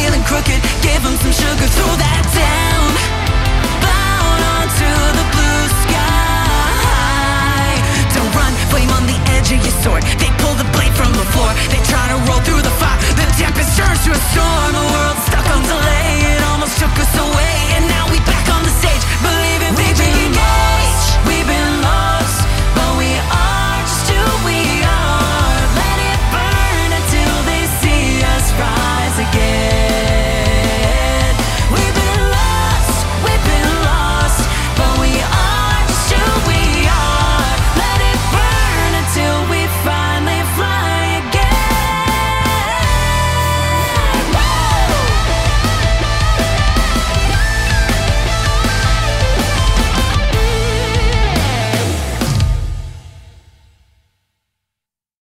feeling crooked. Give him some sugar, throw that down. Bound onto the blue sky. Don't run, blame on the edge of your sword.